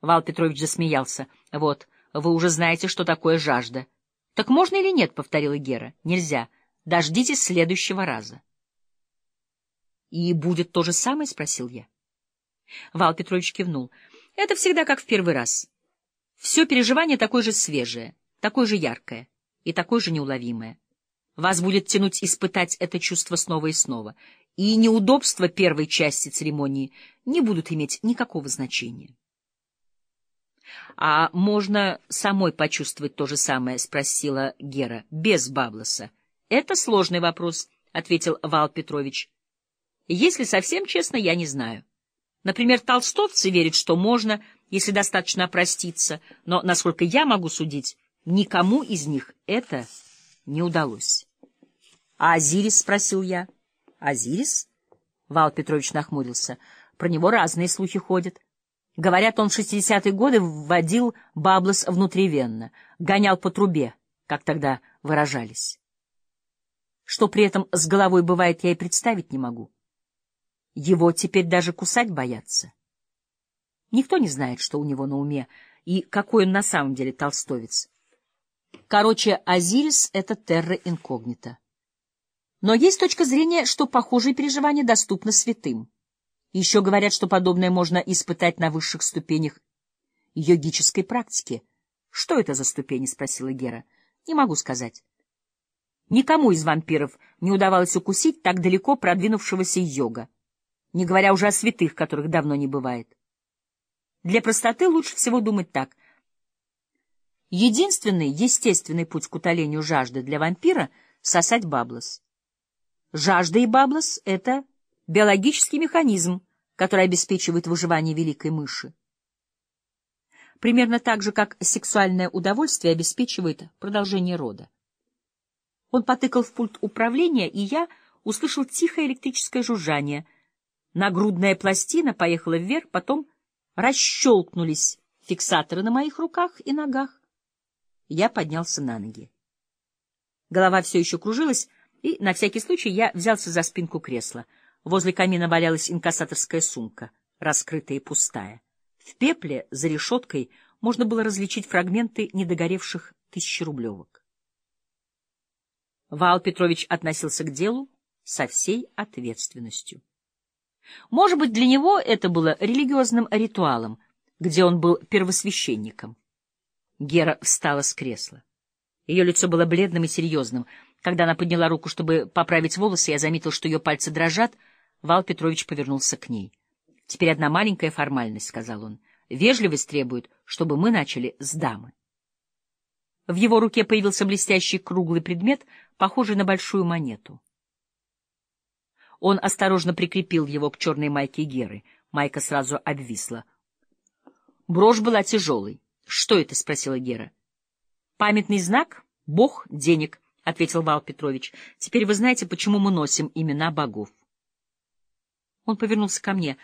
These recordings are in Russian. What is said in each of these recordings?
Вал Петрович засмеялся. — Вот, вы уже знаете, что такое жажда. — Так можно или нет? — повторила Гера. — Нельзя. Дождитесь следующего раза. — И будет то же самое? — спросил я. Вал Петрович кивнул. — Это всегда как в первый раз. Все переживание такое же свежее, такое же яркое и такое же неуловимое. Вас будет тянуть испытать это чувство снова и снова, и неудобства первой части церемонии не будут иметь никакого значения. — А можно самой почувствовать то же самое? — спросила Гера. — Без Баблоса. — Это сложный вопрос, — ответил Вал Петрович. — Если совсем честно, я не знаю. Например, толстовцы верят, что можно, если достаточно опроститься, но, насколько я могу судить, никому из них это не удалось. — А Азирис? — спросил я. — Азирис? — Вал Петрович нахмурился. — Про него разные слухи ходят. Говорят, он в шестидесятые годы вводил баблос внутривенно, гонял по трубе, как тогда выражались. Что при этом с головой бывает, я и представить не могу. Его теперь даже кусать боятся. Никто не знает, что у него на уме и какой он на самом деле толстовец. Короче, Азирис — это терра инкогнита. Но есть точка зрения, что похожие переживания доступны святым. Еще говорят, что подобное можно испытать на высших ступенях йогической практики. — Что это за ступени? — спросила Гера. — Не могу сказать. Никому из вампиров не удавалось укусить так далеко продвинувшегося йога, не говоря уже о святых, которых давно не бывает. Для простоты лучше всего думать так. Единственный естественный путь к утолению жажды для вампира — сосать баблос. Жажда и баблос — это биологический механизм, который обеспечивает выживание великой мыши. Примерно так же, как сексуальное удовольствие обеспечивает продолжение рода. Он потыкал в пульт управления, и я услышал тихое электрическое жужжание. Нагрудная пластина поехала вверх, потом расщелкнулись фиксаторы на моих руках и ногах. Я поднялся на ноги. Голова все еще кружилась, и на всякий случай я взялся за спинку кресла — Возле камина валялась инкассаторская сумка, раскрытая и пустая. В пепле за решеткой можно было различить фрагменты недогоревших тысячерублевок. Вал Петрович относился к делу со всей ответственностью. Может быть, для него это было религиозным ритуалом, где он был первосвященником. Гера встала с кресла. Ее лицо было бледным и серьезным. Когда она подняла руку, чтобы поправить волосы, я заметил, что ее пальцы дрожат — Вал Петрович повернулся к ней. — Теперь одна маленькая формальность, — сказал он. — Вежливость требует, чтобы мы начали с дамы. В его руке появился блестящий круглый предмет, похожий на большую монету. Он осторожно прикрепил его к черной майке Геры. Майка сразу обвисла. Брошь была тяжелой. — Что это? — спросила Гера. — Памятный знак? Бог денег, — ответил Вал Петрович. — Теперь вы знаете, почему мы носим имена богов. Он повернулся ко мне.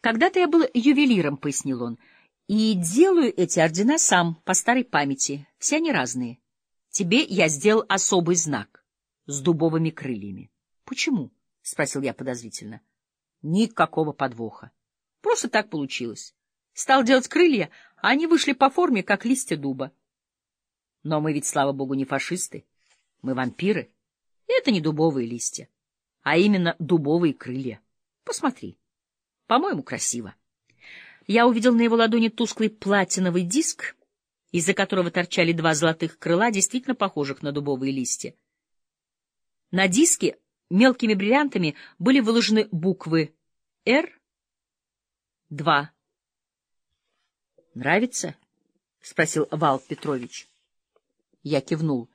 «Когда-то я был ювелиром», — пояснил он, — «и делаю эти ордена сам, по старой памяти. Все они разные. Тебе я сделал особый знак с дубовыми крыльями». «Почему?» — спросил я подозрительно. «Никакого подвоха. Просто так получилось. Стал делать крылья, а они вышли по форме, как листья дуба. Но мы ведь, слава богу, не фашисты. Мы вампиры. И это не дубовые листья, а именно дубовые крылья. Посмотри. По-моему, красиво. Я увидел на его ладони тусклый платиновый диск, из-за которого торчали два золотых крыла, действительно похожих на дубовые листья. На диске мелкими бриллиантами были выложены буквы «Р-2». «Нравится?» — спросил Вал Петрович. Я кивнул.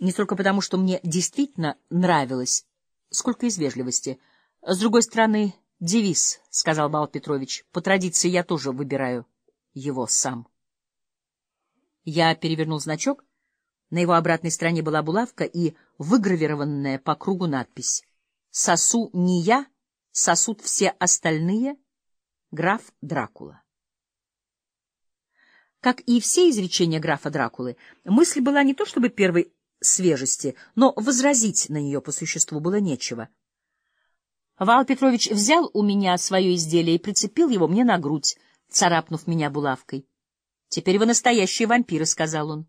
Не столько потому, что мне действительно нравилось, сколько из вежливости — с другой стороны, девиз, — сказал Бал Петрович. По традиции я тоже выбираю его сам. Я перевернул значок. На его обратной стороне была булавка и выгравированная по кругу надпись. «Сосу не я, сосут все остальные. Граф Дракула». Как и все изречения графа Дракулы, мысль была не то чтобы первой свежести, но возразить на нее по существу было нечего — Вал Петрович взял у меня свое изделие и прицепил его мне на грудь, царапнув меня булавкой. — Теперь вы настоящие вампиры, — сказал он.